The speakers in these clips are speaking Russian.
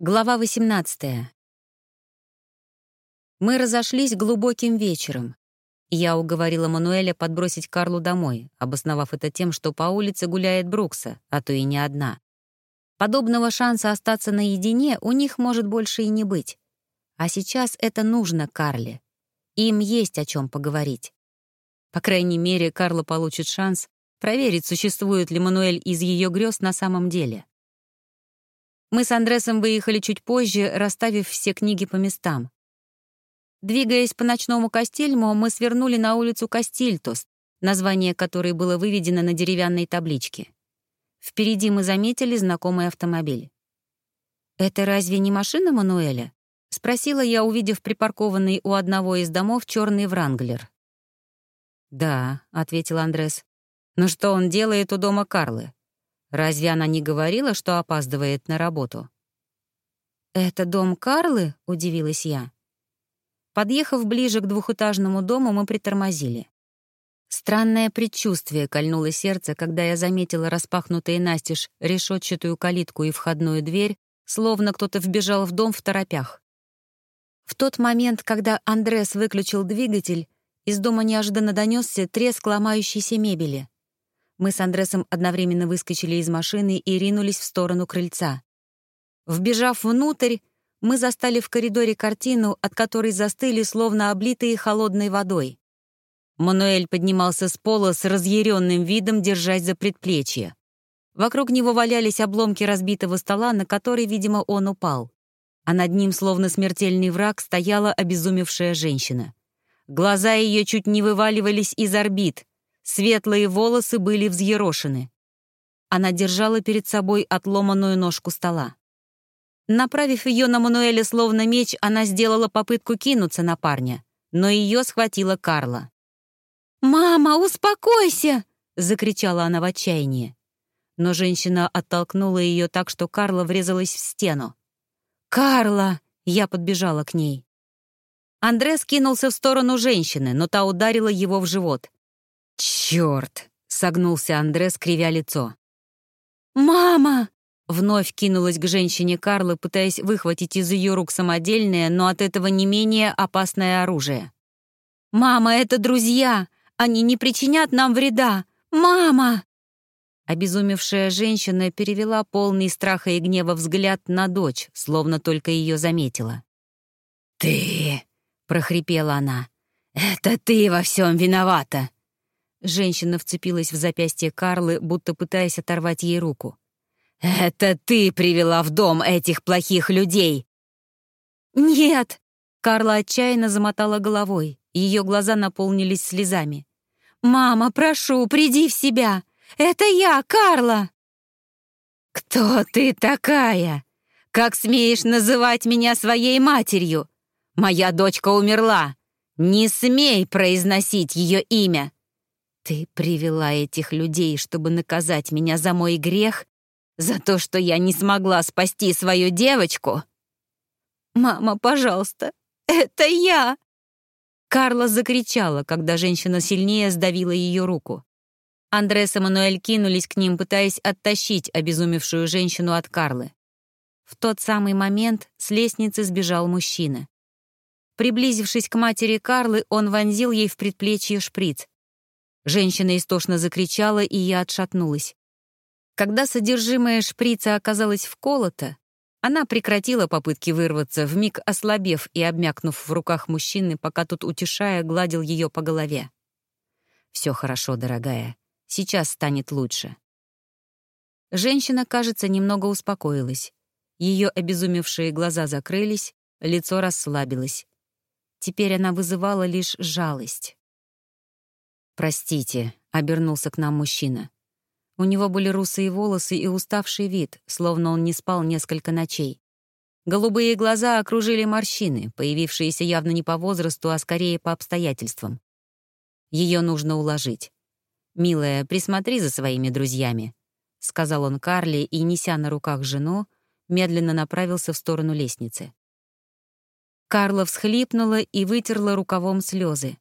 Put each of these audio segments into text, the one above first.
Глава 18. Мы разошлись глубоким вечером. Я уговорила Мануэля подбросить Карлу домой, обосновав это тем, что по улице гуляет Брукса, а то и не одна. Подобного шанса остаться наедине у них может больше и не быть. А сейчас это нужно Карле. Им есть о чем поговорить. По крайней мере, Карла получит шанс проверить, существует ли Мануэль из ее грез на самом деле. Мы с Андресом выехали чуть позже, расставив все книги по местам. Двигаясь по ночному Костельму, мы свернули на улицу Кастильтос, название которой было выведено на деревянной табличке. Впереди мы заметили знакомый автомобиль. «Это разве не машина Мануэля?» — спросила я, увидев припаркованный у одного из домов черный Вранглер. «Да», — ответил Андрес. «Но что он делает у дома Карлы? Разве она не говорила, что опаздывает на работу? «Это дом Карлы?» — удивилась я. Подъехав ближе к двухэтажному дому, мы притормозили. Странное предчувствие кольнуло сердце, когда я заметила распахнутые настежь решетчатую калитку и входную дверь, словно кто-то вбежал в дом в торопях. В тот момент, когда Андрес выключил двигатель, из дома неожиданно донесся треск ломающейся мебели. Мы с Андресом одновременно выскочили из машины и ринулись в сторону крыльца. Вбежав внутрь, мы застали в коридоре картину, от которой застыли, словно облитые холодной водой. Мануэль поднимался с пола с разъяренным видом, держась за предплечье. Вокруг него валялись обломки разбитого стола, на который, видимо, он упал. А над ним, словно смертельный враг, стояла обезумевшая женщина. Глаза ее чуть не вываливались из орбит — Светлые волосы были взъерошены. Она держала перед собой отломанную ножку стола. Направив ее на Мануэля словно меч, она сделала попытку кинуться на парня, но ее схватила Карла. «Мама, успокойся!» — закричала она в отчаянии. Но женщина оттолкнула ее так, что Карла врезалась в стену. «Карла!» — я подбежала к ней. Андрес кинулся в сторону женщины, но та ударила его в живот. «Чёрт!» — согнулся Андре, скривя лицо. «Мама!» — вновь кинулась к женщине Карла, пытаясь выхватить из ее рук самодельное, но от этого не менее опасное оружие. «Мама, это друзья! Они не причинят нам вреда! Мама!» Обезумевшая женщина перевела полный страха и гнева взгляд на дочь, словно только ее заметила. «Ты!» — прохрипела она. «Это ты во всем виновата! Женщина вцепилась в запястье Карлы, будто пытаясь оторвать ей руку. «Это ты привела в дом этих плохих людей!» «Нет!» — Карла отчаянно замотала головой. Ее глаза наполнились слезами. «Мама, прошу, приди в себя! Это я, Карла!» «Кто ты такая? Как смеешь называть меня своей матерью? Моя дочка умерла! Не смей произносить ее имя! Ты привела этих людей, чтобы наказать меня за мой грех? За то, что я не смогла спасти свою девочку? Мама, пожалуйста, это я! Карла закричала, когда женщина сильнее сдавила ее руку. Андрес и Мануэль кинулись к ним, пытаясь оттащить обезумевшую женщину от Карлы. В тот самый момент с лестницы сбежал мужчина. Приблизившись к матери Карлы, он вонзил ей в предплечье шприц. Женщина истошно закричала, и я отшатнулась. Когда содержимое шприца оказалось вколото, она прекратила попытки вырваться, вмиг ослабев и обмякнув в руках мужчины, пока тут, утешая, гладил ее по голове. «Все хорошо, дорогая. Сейчас станет лучше». Женщина, кажется, немного успокоилась. Ее обезумевшие глаза закрылись, лицо расслабилось. Теперь она вызывала лишь жалость. «Простите», — обернулся к нам мужчина. У него были русые волосы и уставший вид, словно он не спал несколько ночей. Голубые глаза окружили морщины, появившиеся явно не по возрасту, а скорее по обстоятельствам. Ее нужно уложить. «Милая, присмотри за своими друзьями», — сказал он Карли и, неся на руках жену, медленно направился в сторону лестницы. Карла всхлипнула и вытерла рукавом слезы.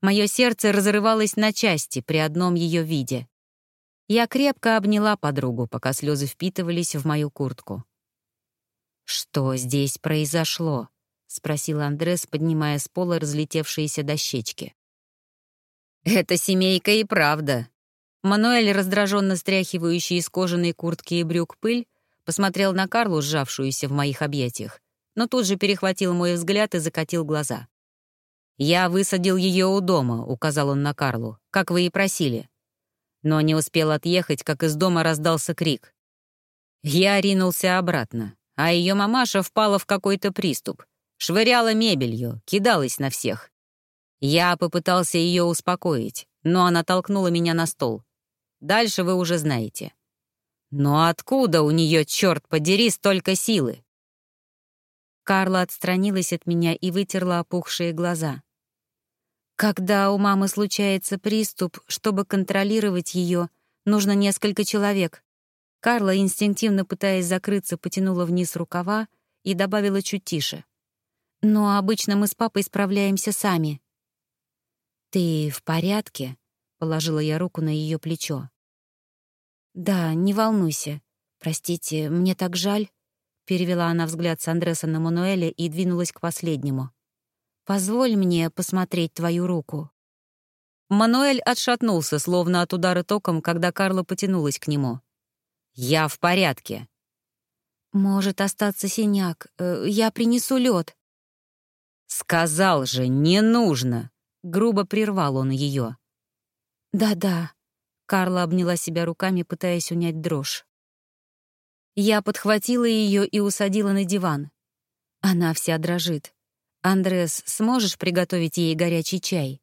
Мое сердце разрывалось на части при одном ее виде. Я крепко обняла подругу, пока слезы впитывались в мою куртку. «Что здесь произошло?» — спросил Андрес, поднимая с пола разлетевшиеся дощечки. «Это семейка и правда». Мануэль, раздраженно стряхивающий из кожаной куртки и брюк пыль, посмотрел на Карлу, сжавшуюся в моих объятиях, но тут же перехватил мой взгляд и закатил глаза. «Я высадил ее у дома», — указал он на Карлу, — «как вы и просили». Но не успел отъехать, как из дома раздался крик. Я ринулся обратно, а ее мамаша впала в какой-то приступ, швыряла мебелью, кидалась на всех. Я попытался ее успокоить, но она толкнула меня на стол. Дальше вы уже знаете. Но откуда у нее, черт подери, столько силы? Карла отстранилась от меня и вытерла опухшие глаза. Когда у мамы случается приступ, чтобы контролировать ее, нужно несколько человек. Карла, инстинктивно пытаясь закрыться, потянула вниз рукава и добавила чуть тише. «Но обычно мы с папой справляемся сами». «Ты в порядке?» — положила я руку на ее плечо. «Да, не волнуйся. Простите, мне так жаль», — перевела она взгляд с Андреса на Мануэля и двинулась к последнему. «Позволь мне посмотреть твою руку». Мануэль отшатнулся, словно от удара током, когда Карла потянулась к нему. «Я в порядке». «Может остаться синяк. Э, я принесу лед. «Сказал же, не нужно!» — грубо прервал он ее. «Да-да», Карла обняла себя руками, пытаясь унять дрожь. Я подхватила ее и усадила на диван. Она вся дрожит. «Андрес, сможешь приготовить ей горячий чай?»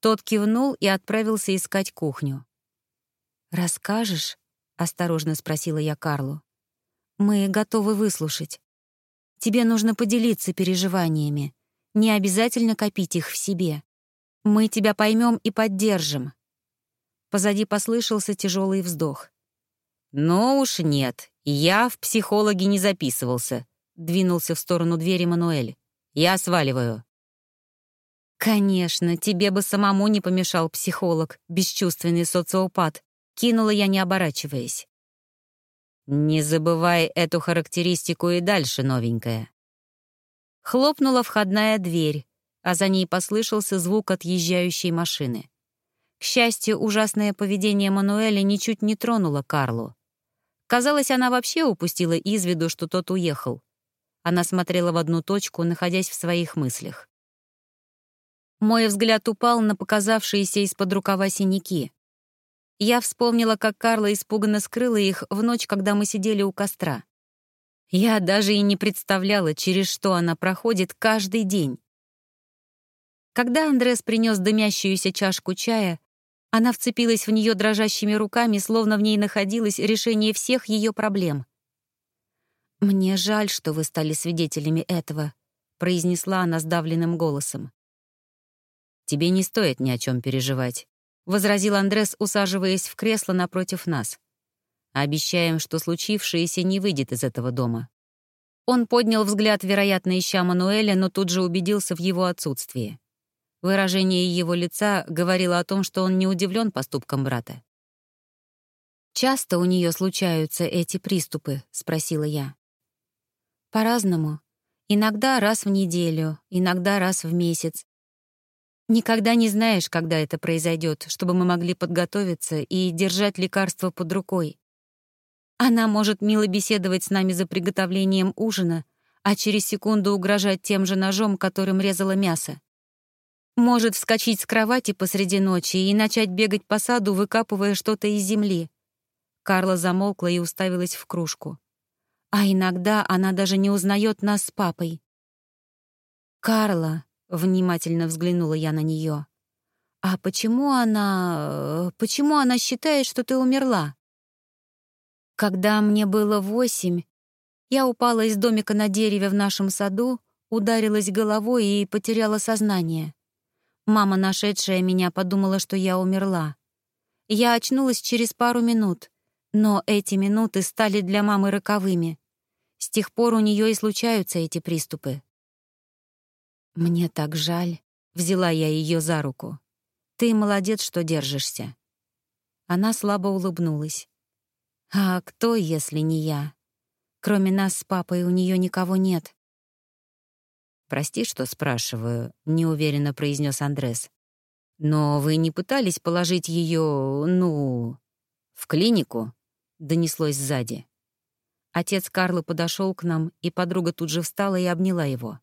Тот кивнул и отправился искать кухню. «Расскажешь?» — осторожно спросила я Карлу. «Мы готовы выслушать. Тебе нужно поделиться переживаниями. Не обязательно копить их в себе. Мы тебя поймем и поддержим. Позади послышался тяжелый вздох. «Ну уж нет, я в психологи не записывался», — двинулся в сторону двери Мануэль. «Я сваливаю». «Конечно, тебе бы самому не помешал психолог, бесчувственный социопат», — кинула я, не оборачиваясь. «Не забывай эту характеристику и дальше, новенькая». Хлопнула входная дверь, а за ней послышался звук отъезжающей машины. К счастью, ужасное поведение Мануэля ничуть не тронуло Карлу. Казалось, она вообще упустила из виду, что тот уехал. Она смотрела в одну точку, находясь в своих мыслях. Мой взгляд упал на показавшиеся из-под рукава синяки. Я вспомнила, как Карла испуганно скрыла их в ночь, когда мы сидели у костра. Я даже и не представляла, через что она проходит каждый день. Когда Андрес принес дымящуюся чашку чая, она вцепилась в нее дрожащими руками, словно в ней находилось решение всех ее проблем. «Мне жаль, что вы стали свидетелями этого», — произнесла она сдавленным голосом. «Тебе не стоит ни о чем переживать», — возразил Андрес, усаживаясь в кресло напротив нас. «Обещаем, что случившееся не выйдет из этого дома». Он поднял взгляд, вероятно, ища Мануэля, но тут же убедился в его отсутствии. Выражение его лица говорило о том, что он не удивлен поступком брата. «Часто у нее случаются эти приступы?» — спросила я. «По-разному. Иногда раз в неделю, иногда раз в месяц. Никогда не знаешь, когда это произойдет, чтобы мы могли подготовиться и держать лекарство под рукой. Она может мило беседовать с нами за приготовлением ужина, а через секунду угрожать тем же ножом, которым резала мясо. Может вскочить с кровати посреди ночи и начать бегать по саду, выкапывая что-то из земли. Карла замолкла и уставилась в кружку. А иногда она даже не узнает нас с папой. «Карла», — внимательно взглянула я на нее, «а почему она... почему она считает, что ты умерла?» Когда мне было восемь, я упала из домика на дереве в нашем саду, ударилась головой и потеряла сознание. Мама, нашедшая меня, подумала, что я умерла. Я очнулась через пару минут, но эти минуты стали для мамы роковыми. С тех пор у нее и случаются эти приступы. «Мне так жаль», — взяла я ее за руку. «Ты молодец, что держишься». Она слабо улыбнулась. «А кто, если не я?» Кроме нас с папой у нее никого нет. «Прости, что спрашиваю», — неуверенно произнес Андрес. «Но вы не пытались положить ее, ну, в клинику?» — донеслось сзади. Отец Карлы подошел к нам, и подруга тут же встала и обняла его.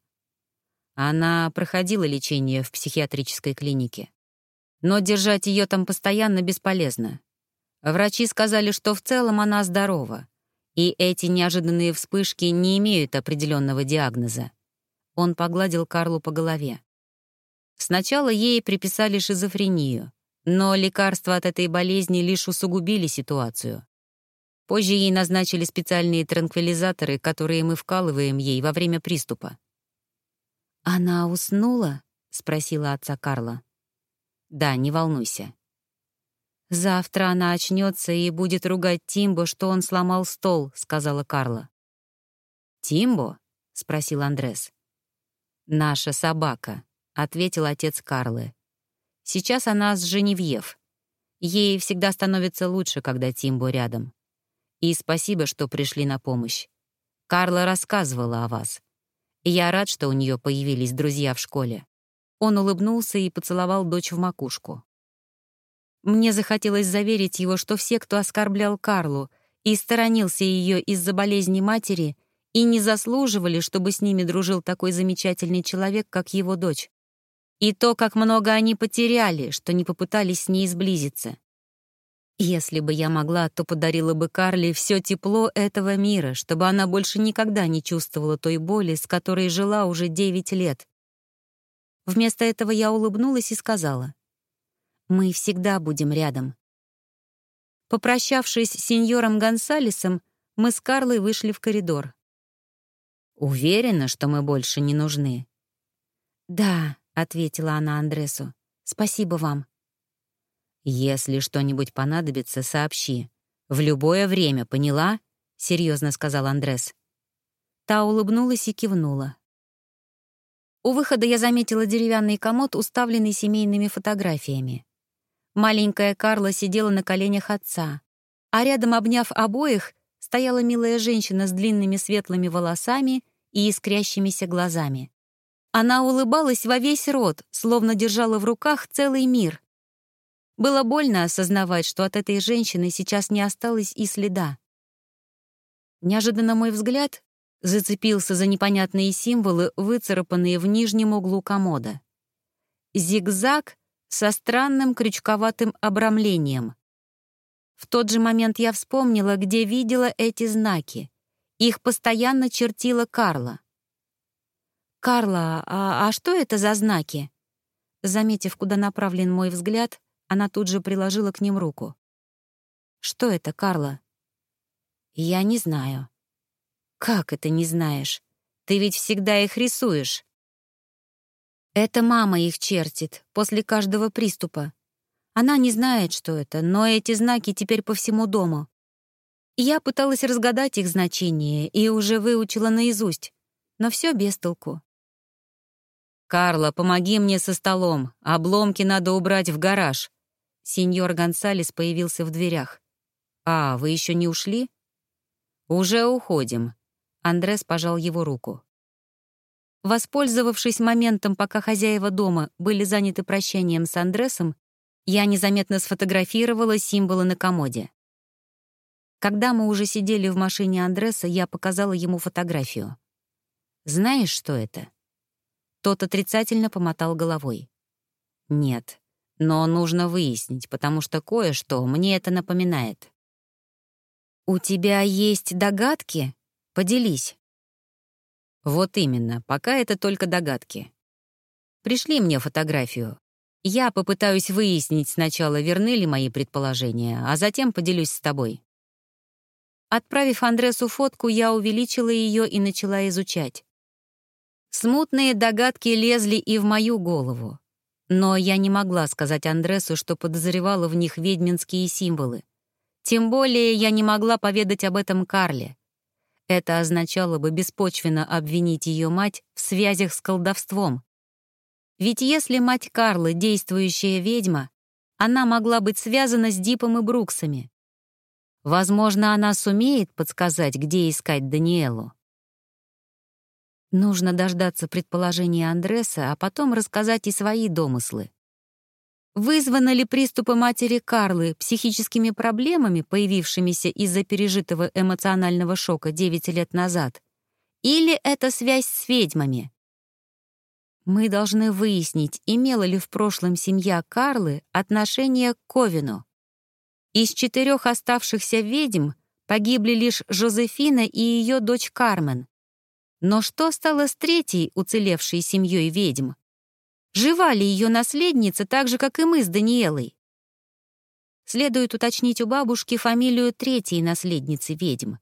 Она проходила лечение в психиатрической клинике. Но держать ее там постоянно бесполезно. Врачи сказали, что в целом она здорова, и эти неожиданные вспышки не имеют определенного диагноза. Он погладил Карлу по голове. Сначала ей приписали шизофрению, но лекарства от этой болезни лишь усугубили ситуацию. Позже ей назначили специальные транквилизаторы, которые мы вкалываем ей во время приступа. «Она уснула?» — спросила отца Карла. «Да, не волнуйся». «Завтра она очнется и будет ругать Тимбо, что он сломал стол», — сказала Карла. «Тимбо?» — спросил Андрес. «Наша собака», — ответил отец Карлы. «Сейчас она с Женевьев. Ей всегда становится лучше, когда Тимбо рядом. И спасибо, что пришли на помощь. Карла рассказывала о вас. Я рад, что у нее появились друзья в школе». Он улыбнулся и поцеловал дочь в макушку. Мне захотелось заверить его, что все, кто оскорблял Карлу и сторонился ее из-за болезни матери, и не заслуживали, чтобы с ними дружил такой замечательный человек, как его дочь. И то, как много они потеряли, что не попытались с ней сблизиться. Если бы я могла, то подарила бы Карле все тепло этого мира, чтобы она больше никогда не чувствовала той боли, с которой жила уже девять лет. Вместо этого я улыбнулась и сказала, «Мы всегда будем рядом». Попрощавшись с сеньором Гонсалесом, мы с Карлой вышли в коридор. «Уверена, что мы больше не нужны?» «Да», — ответила она Андресу. «Спасибо вам». «Если что-нибудь понадобится, сообщи. В любое время, поняла?» — серьезно сказал Андрес. Та улыбнулась и кивнула. У выхода я заметила деревянный комод, уставленный семейными фотографиями. Маленькая Карла сидела на коленях отца, а рядом, обняв обоих, стояла милая женщина с длинными светлыми волосами и искрящимися глазами. Она улыбалась во весь рот, словно держала в руках целый мир. Было больно осознавать, что от этой женщины сейчас не осталось и следа. Неожиданно мой взгляд зацепился за непонятные символы, выцарапанные в нижнем углу комода. Зигзаг со странным крючковатым обрамлением. В тот же момент я вспомнила, где видела эти знаки. Их постоянно чертила Карла. «Карла, а, а что это за знаки?» Заметив, куда направлен мой взгляд, она тут же приложила к ним руку. «Что это, Карла?» «Я не знаю». «Как это не знаешь? Ты ведь всегда их рисуешь». «Это мама их чертит после каждого приступа. Она не знает, что это, но эти знаки теперь по всему дому. Я пыталась разгадать их значение и уже выучила наизусть, но все без толку. «Карла, помоги мне со столом. Обломки надо убрать в гараж», Сеньор Гонсалес появился в дверях. «А, вы еще не ушли?» «Уже уходим». Андрес пожал его руку. Воспользовавшись моментом, пока хозяева дома были заняты прощанием с Андресом, я незаметно сфотографировала символы на комоде. Когда мы уже сидели в машине Андреса, я показала ему фотографию. «Знаешь, что это?» Тот отрицательно помотал головой. «Нет, но нужно выяснить, потому что кое-что мне это напоминает. «У тебя есть догадки? Поделись». Вот именно, пока это только догадки. Пришли мне фотографию. Я попытаюсь выяснить сначала, верны ли мои предположения, а затем поделюсь с тобой. Отправив Андресу фотку, я увеличила ее и начала изучать. Смутные догадки лезли и в мою голову. Но я не могла сказать Андресу, что подозревала в них ведьминские символы. Тем более я не могла поведать об этом Карле. Это означало бы беспочвенно обвинить ее мать в связях с колдовством. Ведь если мать Карлы — действующая ведьма, она могла быть связана с Дипом и Бруксами. Возможно, она сумеет подсказать, где искать Даниэлу. Нужно дождаться предположения Андреса, а потом рассказать и свои домыслы. Вызваны ли приступы матери Карлы психическими проблемами, появившимися из-за пережитого эмоционального шока 9 лет назад? Или это связь с ведьмами? Мы должны выяснить, имела ли в прошлом семья Карлы отношение к Ковину. Из четырех оставшихся ведьм погибли лишь Жозефина и ее дочь Кармен. Но что стало с третьей уцелевшей семьей ведьм? Жива ли ее наследница так же, как и мы с Даниэлой? Следует уточнить у бабушки фамилию третьей наследницы ведьм.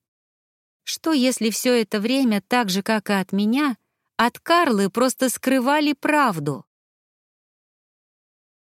Что, если все это время, так же, как и от меня, от Карлы просто скрывали правду?